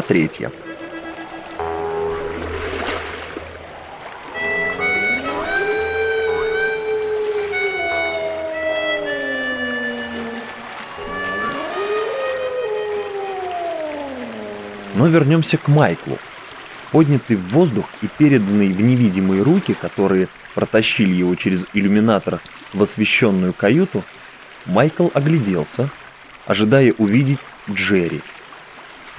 Глава третья. Но вернемся к Майклу. Поднятый в воздух и переданный в невидимые руки, которые протащили его через иллюминатор в освещенную каюту, Майкл огляделся, ожидая увидеть Джерри.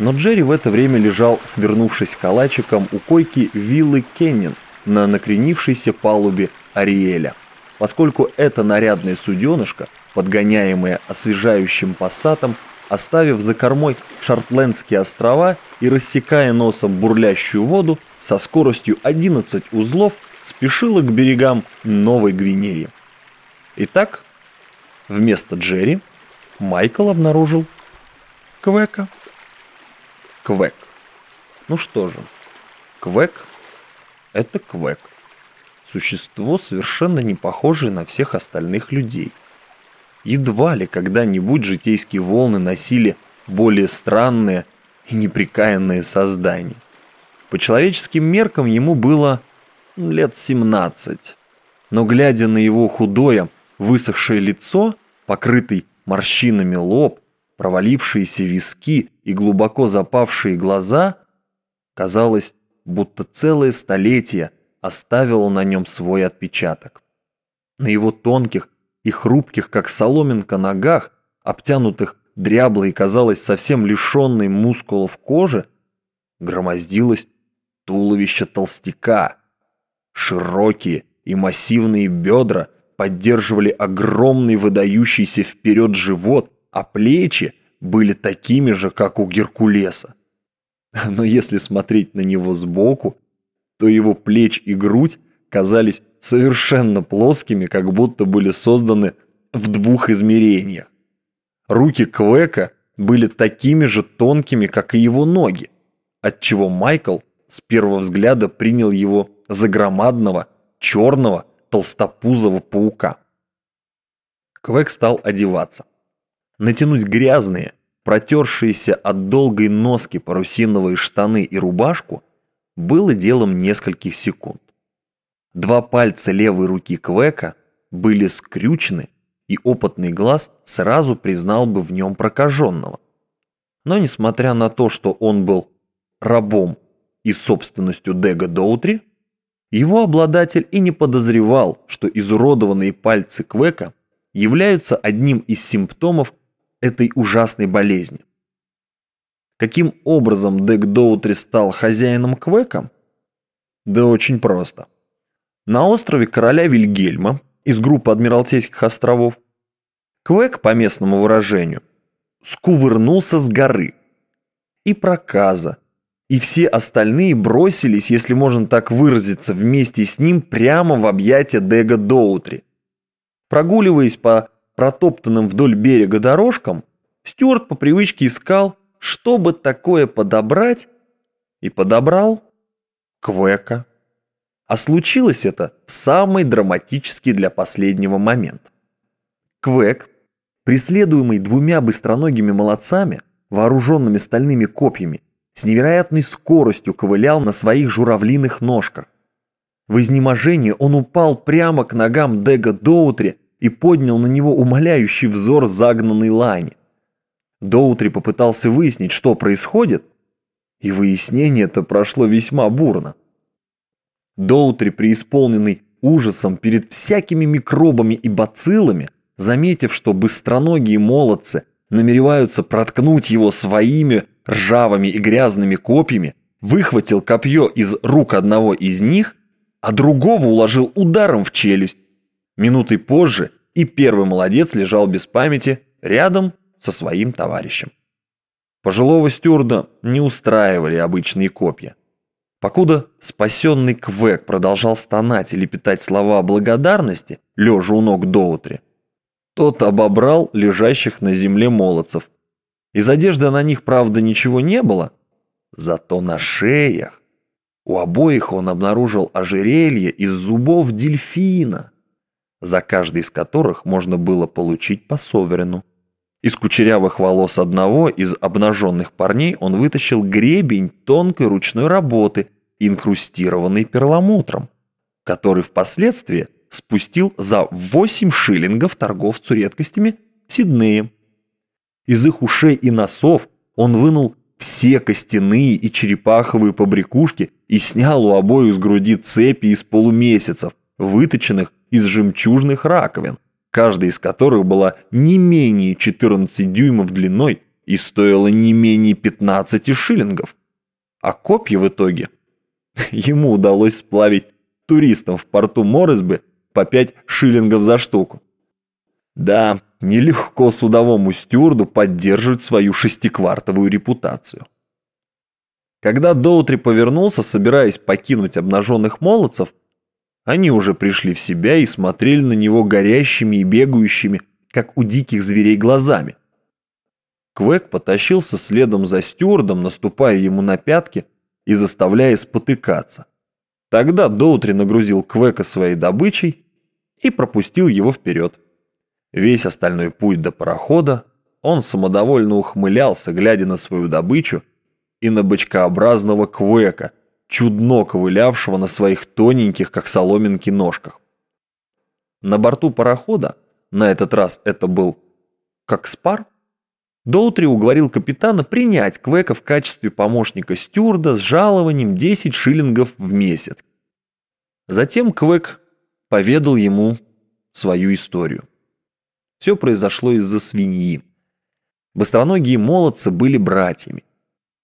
Но Джерри в это время лежал, свернувшись калачиком у койки виллы Кеннин на накренившейся палубе Ариэля. Поскольку это нарядное суденышко, подгоняемое освежающим пассатом, оставив за кормой Шартлендские острова и рассекая носом бурлящую воду, со скоростью 11 узлов спешила к берегам Новой Гвинеи. Итак, вместо Джерри Майкл обнаружил Квека. Квек. Ну что же, Квек – это Квек. Существо, совершенно не похожее на всех остальных людей. Едва ли когда-нибудь житейские волны носили более странные и неприкаянные создания. По человеческим меркам ему было лет 17. Но глядя на его худое, высохшее лицо, покрытый морщинами лоб, провалившиеся виски и глубоко запавшие глаза, казалось, будто целое столетие оставило на нем свой отпечаток. На его тонких, и хрупких, как соломинка, ногах, обтянутых дряблой и, казалось, совсем лишенной мускулов кожи, громоздилось туловище толстяка. Широкие и массивные бедра поддерживали огромный выдающийся вперед живот, а плечи были такими же, как у Геркулеса. Но если смотреть на него сбоку, то его плеч и грудь казались совершенно плоскими, как будто были созданы в двух измерениях. Руки Квека были такими же тонкими, как и его ноги, отчего Майкл с первого взгляда принял его за громадного, черного, толстопузого паука. Квек стал одеваться. Натянуть грязные, протершиеся от долгой носки парусиновые штаны и рубашку было делом нескольких секунд. Два пальца левой руки Квека были скрючены, и опытный глаз сразу признал бы в нем прокаженного. Но несмотря на то, что он был рабом и собственностью Дега Доутри, его обладатель и не подозревал, что изуродованные пальцы Квека являются одним из симптомов этой ужасной болезни. Каким образом Дэг Доутри стал хозяином Квека? Да очень просто. На острове короля Вильгельма из группы Адмиралтейских островов Квек, по местному выражению, скувырнулся с горы. И проказа, и все остальные бросились, если можно так выразиться, вместе с ним прямо в объятия Дега Доутри. Прогуливаясь по протоптанным вдоль берега дорожкам, Стюарт по привычке искал, чтобы такое подобрать, и подобрал Квека. А случилось это в самый драматический для последнего момент. Квек, преследуемый двумя быстроногими молодцами, вооруженными стальными копьями, с невероятной скоростью ковылял на своих журавлиных ножках. В изнеможении он упал прямо к ногам Дега Доутри и поднял на него умоляющий взор загнанной лани. Доутри попытался выяснить, что происходит, и выяснение это прошло весьма бурно. Доутри, преисполненный ужасом перед всякими микробами и бациллами, заметив, что быстроногие молодцы намереваются проткнуть его своими ржавыми и грязными копьями, выхватил копье из рук одного из них, а другого уложил ударом в челюсть. Минутой позже и первый молодец лежал без памяти рядом со своим товарищем. Пожилого стюарда не устраивали обычные копья. Покуда спасенный Квек продолжал стонать и лепетать слова благодарности, лежа у ног Доутри, тот обобрал лежащих на земле молодцев. Из одежды на них, правда, ничего не было, зато на шеях у обоих он обнаружил ожерелье из зубов дельфина, за каждый из которых можно было получить по соверену. Из кучерявых волос одного из обнаженных парней он вытащил гребень тонкой ручной работы, инкрустированный перламутром, который впоследствии спустил за 8 шиллингов торговцу редкостями в Сиднее. Из их ушей и носов он вынул все костяные и черепаховые побрякушки и снял у обоих с груди цепи из полумесяцев, выточенных из жемчужных раковин, каждая из которых была не менее 14 дюймов длиной и стоила не менее 15 шиллингов. А копья в итоге ему удалось сплавить туристам в порту Моррисби по 5 шиллингов за штуку. Да, нелегко судовому стюарду поддерживать свою шестиквартовую репутацию. Когда Доутри повернулся, собираясь покинуть обнаженных молодцев, они уже пришли в себя и смотрели на него горящими и бегающими, как у диких зверей, глазами. Квек потащился следом за стюардом, наступая ему на пятки и заставляя спотыкаться. Тогда Доутри нагрузил Квека своей добычей и пропустил его вперед. Весь остальной путь до парохода он самодовольно ухмылялся, глядя на свою добычу и на бочкообразного Квека, чудно ковылявшего на своих тоненьких, как соломинки, ножках. На борту парохода, на этот раз это был как спар, Доутри уговорил капитана принять Квека в качестве помощника стюарда с жалованием 10 шиллингов в месяц. Затем Квек поведал ему свою историю. Все произошло из-за свиньи. Быстроногие молодцы были братьями.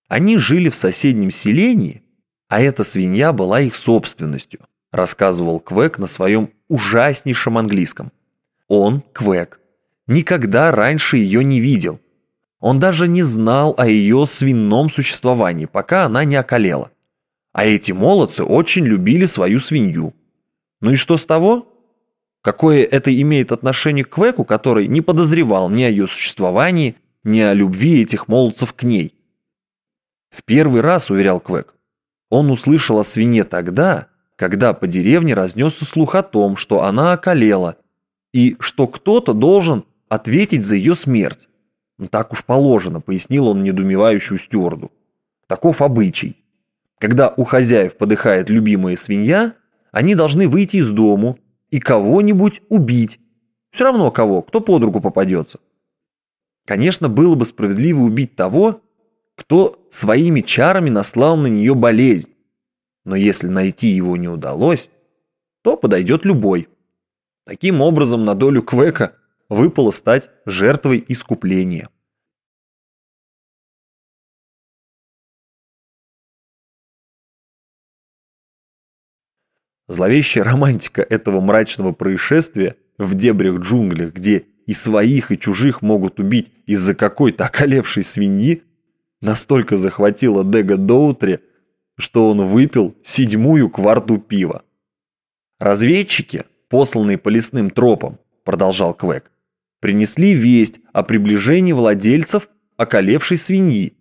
Они жили в соседнем селении, а эта свинья была их собственностью, рассказывал Квек на своем ужаснейшем английском. Он, Квек, никогда раньше ее не видел – он даже не знал о ее свином существовании, пока она не околела. А эти молодцы очень любили свою свинью. Ну и что с того? Какое это имеет отношение к Квеку, который не подозревал ни о ее существовании, ни о любви этих молодцев к ней? В первый раз, уверял Квек, он услышал о свине тогда, когда по деревне разнесся слух о том, что она околела, и что кто-то должен ответить за ее смерть. Ну, так уж положено, пояснил он недумевающую стюарду. Таков обычай. Когда у хозяев подыхает любимая свинья, они должны выйти из дому и кого-нибудь убить. Все равно кого, кто под руку попадется. Конечно, было бы справедливо убить того, кто своими чарами наслал на нее болезнь. Но если найти его не удалось, то подойдет любой. Таким образом, на долю Квека – выпало стать жертвой искупления. Зловещая романтика этого мрачного происшествия в дебрях джунглях, где и своих, и чужих могут убить из-за какой-то околевшей свиньи, настолько захватила Дега Доутри, что он выпил седьмую кварту пива. Разведчики, посланные по лесным тропам, продолжал Квек, принесли весть о приближении владельцев околевшей свиньи.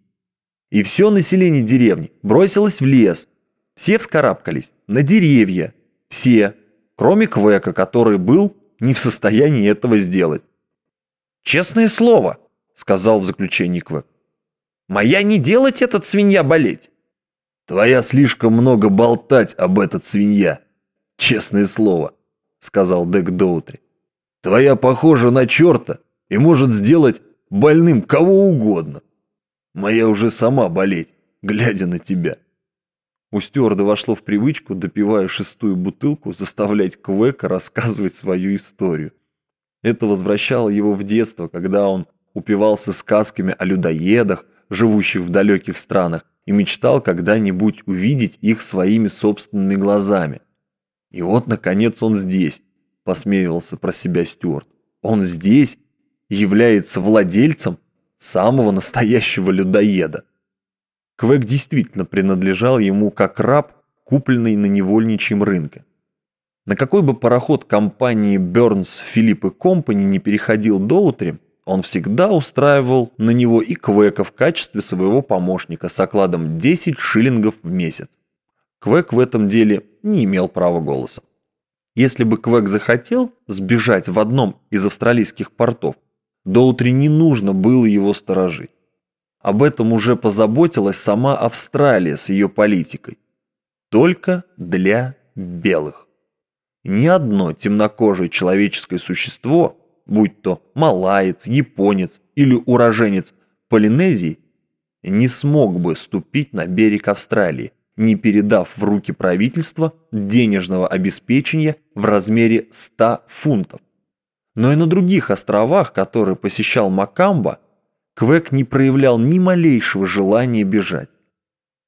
И все население деревни бросилось в лес. Все вскарабкались на деревья. Все, кроме Квека, который был не в состоянии этого сделать. «Честное слово», — сказал в заключении Квек. «Моя не делать этот свинья болеть». «Твоя слишком много болтать об этот свинья. Честное слово», — сказал Дек Доутри. Твоя похожа на черта и может сделать больным кого угодно. Моя уже сама болеть, глядя на тебя. У стюарда вошло в привычку, допивая шестую бутылку, заставлять Квека рассказывать свою историю. Это возвращало его в детство, когда он упивался сказками о людоедах, живущих в далеких странах, и мечтал когда-нибудь увидеть их своими собственными глазами. И вот, наконец, он здесь, посмеивался про себя Стюарт. Он здесь является владельцем самого настоящего людоеда. Квек действительно принадлежал ему как раб, купленный на невольничьем рынке. На какой бы пароход компании Burns, и Компани не переходил до утра, он всегда устраивал на него и Квека в качестве своего помощника с окладом 10 шиллингов в месяц. Квек в этом деле не имел права голоса. Если бы Квек захотел сбежать в одном из австралийских портов, Доутри не нужно было его сторожить. Об этом уже позаботилась сама Австралия с ее политикой. Только для белых. Ни одно темнокожее человеческое существо, будь то малаец, японец или уроженец Полинезии, не смог бы ступить на берег Австралии, не передав в руки правительства денежного обеспечения в размере 100 фунтов. Но и на других островах, которые посещал Макамба, Квек не проявлял ни малейшего желания бежать.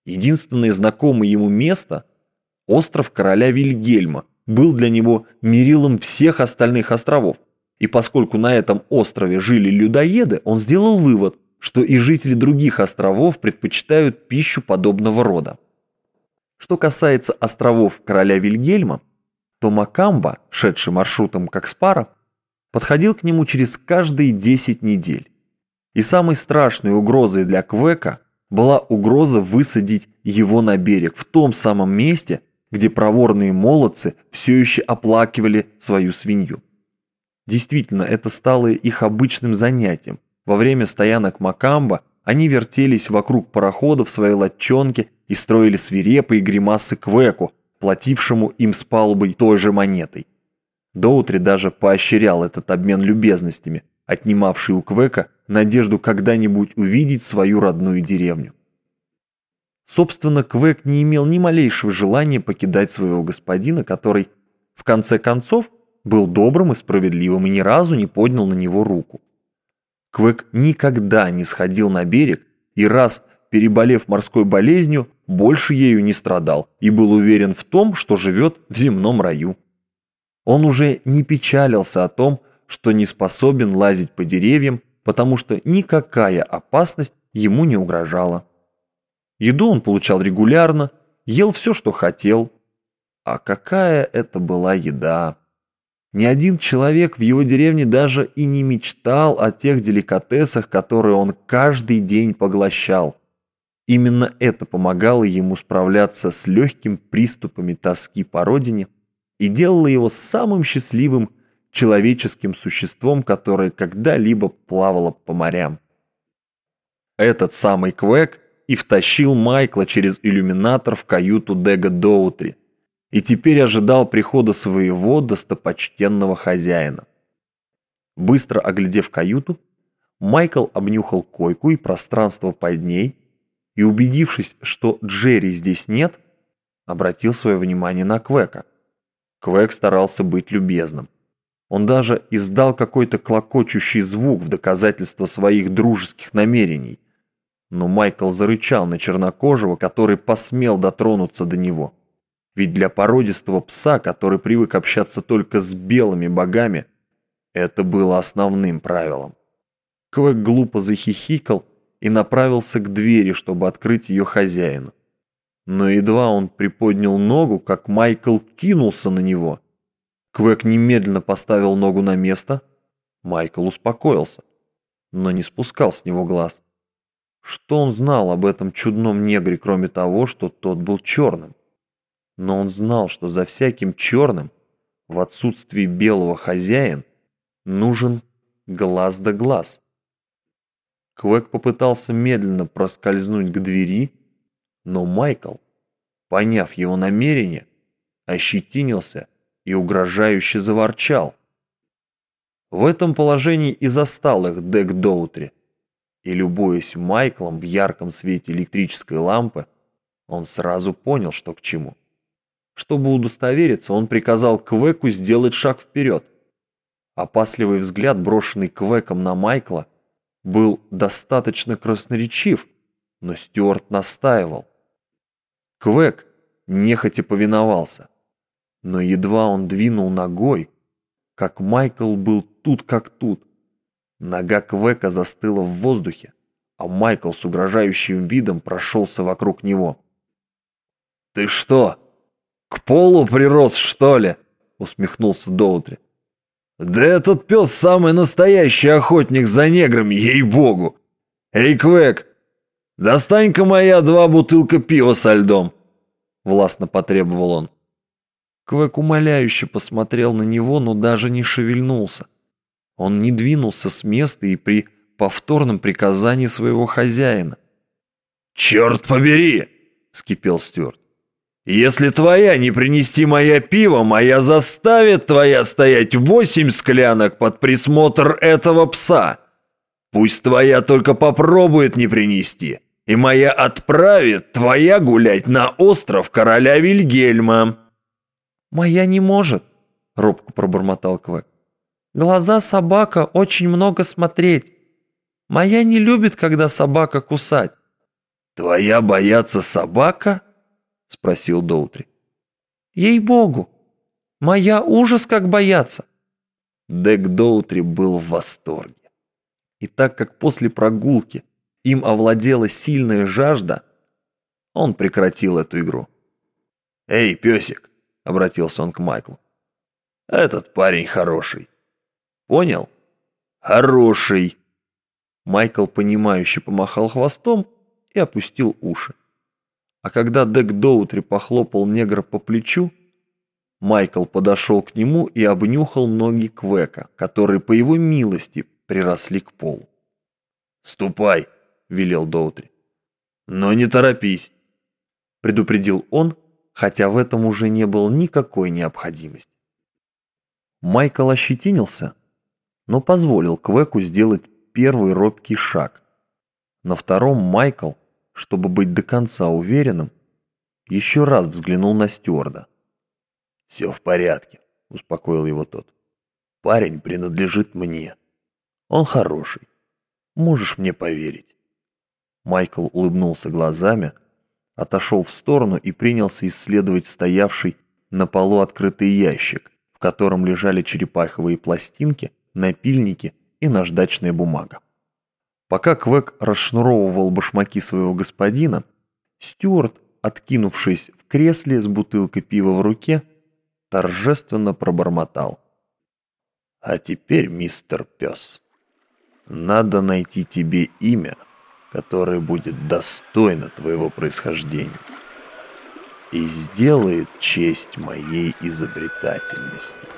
Единственное знакомое ему место – остров короля Вильгельма – был для него мерилом всех остальных островов. И поскольку на этом острове жили людоеды, он сделал вывод, что и жители других островов предпочитают пищу подобного рода. Что касается островов короля Вильгельма, то Макамба, шедший маршрутом как Спара, подходил к нему через каждые 10 недель. И самой страшной угрозой для Квека была угроза высадить его на берег в том самом месте, где проворные молодцы все еще оплакивали свою свинью. Действительно, это стало их обычным занятием. Во время стоянок Макамба они вертелись вокруг парохода в своей лодчонке и строили свирепые гримасы Квеку, платившему им с палубой той же монетой. Доутри даже поощрял этот обмен любезностями, отнимавший у Квека надежду когда-нибудь увидеть свою родную деревню. Собственно, Квек не имел ни малейшего желания покидать своего господина, который, в конце концов, был добрым и справедливым и ни разу не поднял на него руку. Квек никогда не сходил на берег и раз, переболев морской болезнью, больше ею не страдал и был уверен в том, что живет в земном раю. Он уже не печалился о том, что не способен лазить по деревьям, потому что никакая опасность ему не угрожала. Еду он получал регулярно, ел все, что хотел. А какая это была еда! Ни один человек в его деревне даже и не мечтал о тех деликатесах, которые он каждый день поглощал. Именно это помогало ему справляться с легким приступами тоски по родине и делало его самым счастливым человеческим существом, которое когда-либо плавало по морям. Этот самый Квек и втащил Майкла через иллюминатор в каюту Дега Доутри и теперь ожидал прихода своего достопочтенного хозяина. Быстро оглядев каюту, Майкл обнюхал койку и пространство под ней и, убедившись, что Джерри здесь нет, обратил свое внимание на Квека. Квек старался быть любезным. Он даже издал какой-то клокочущий звук в доказательство своих дружеских намерений. Но Майкл зарычал на чернокожего, который посмел дотронуться до него. Ведь для породистого пса, который привык общаться только с белыми богами, это было основным правилом. Квек глупо захихикал и направился к двери, чтобы открыть ее хозяину. Но едва он приподнял ногу, как Майкл кинулся на него. Квек немедленно поставил ногу на место. Майкл успокоился, но не спускал с него глаз. Что он знал об этом чудном негре, кроме того, что тот был черным? Но он знал, что за всяким черным, в отсутствии белого хозяин, нужен глаз да глаз. Квек попытался медленно проскользнуть к двери, но Майкл, поняв его намерение, ощетинился и угрожающе заворчал. В этом положении и застал их Дек Доутри, и, любуясь Майклом в ярком свете электрической лампы, он сразу понял, что к чему. Чтобы удостовериться, он приказал Квеку сделать шаг вперед. Опасливый взгляд, брошенный Квеком на Майкла, был достаточно красноречив, но Стюарт настаивал. Квек нехотя повиновался, но едва он двинул ногой, как Майкл был тут как тут. Нога Квека застыла в воздухе, а Майкл с угрожающим видом прошелся вокруг него. «Ты что?» «К полу прирос, что ли?» — усмехнулся Доутри. «Да этот пес самый настоящий охотник за неграми, ей-богу! Эй, Квек, достань-ка моя два бутылка пива со льдом!» — властно потребовал он. Квек умоляюще посмотрел на него, но даже не шевельнулся. Он не двинулся с места и при повторном приказании своего хозяина. «Черт побери!» — вскипел Стюарт. «Если твоя не принести моя пиво, моя заставит твоя стоять восемь склянок под присмотр этого пса. Пусть твоя только попробует не принести, и моя отправит твоя гулять на остров короля Вильгельма». «Моя не может», — робко пробормотал Квек. «Глаза собака очень много смотреть. Моя не любит, когда собака кусать». «Твоя бояться собака?» — спросил Доутри. «Ей-богу! Моя ужас как бояться!» Дек Доутри был в восторге. И так как после прогулки им овладела сильная жажда, он прекратил эту игру. «Эй, песик!» — обратился он к Майклу. «Этот парень хороший. Понял? Хороший!» Майкл, понимающе помахал хвостом и опустил уши. А когда Дек Доутри похлопал негра по плечу, Майкл подошел к нему и обнюхал ноги Квека, которые по его милости приросли к полу. «Ступай!» — велел Доутри. «Но не торопись!» — предупредил он, хотя в этом уже не было никакой необходимости. Майкл ощетинился, но позволил Квеку сделать первый робкий шаг. На втором Майкл, чтобы быть до конца уверенным, еще раз взглянул на стюарда. «Все в порядке», — успокоил его тот. «Парень принадлежит мне. Он хороший. Можешь мне поверить». Майкл улыбнулся глазами, отошел в сторону и принялся исследовать стоявший на полу открытый ящик, в котором лежали черепаховые пластинки, напильники и наждачная бумага. Пока Квек расшнуровывал башмаки своего господина, Стюарт, откинувшись в кресле с бутылкой пива в руке, торжественно пробормотал. «А теперь, мистер Пес, надо найти тебе имя, которое будет достойно твоего происхождения и сделает честь моей изобретательности».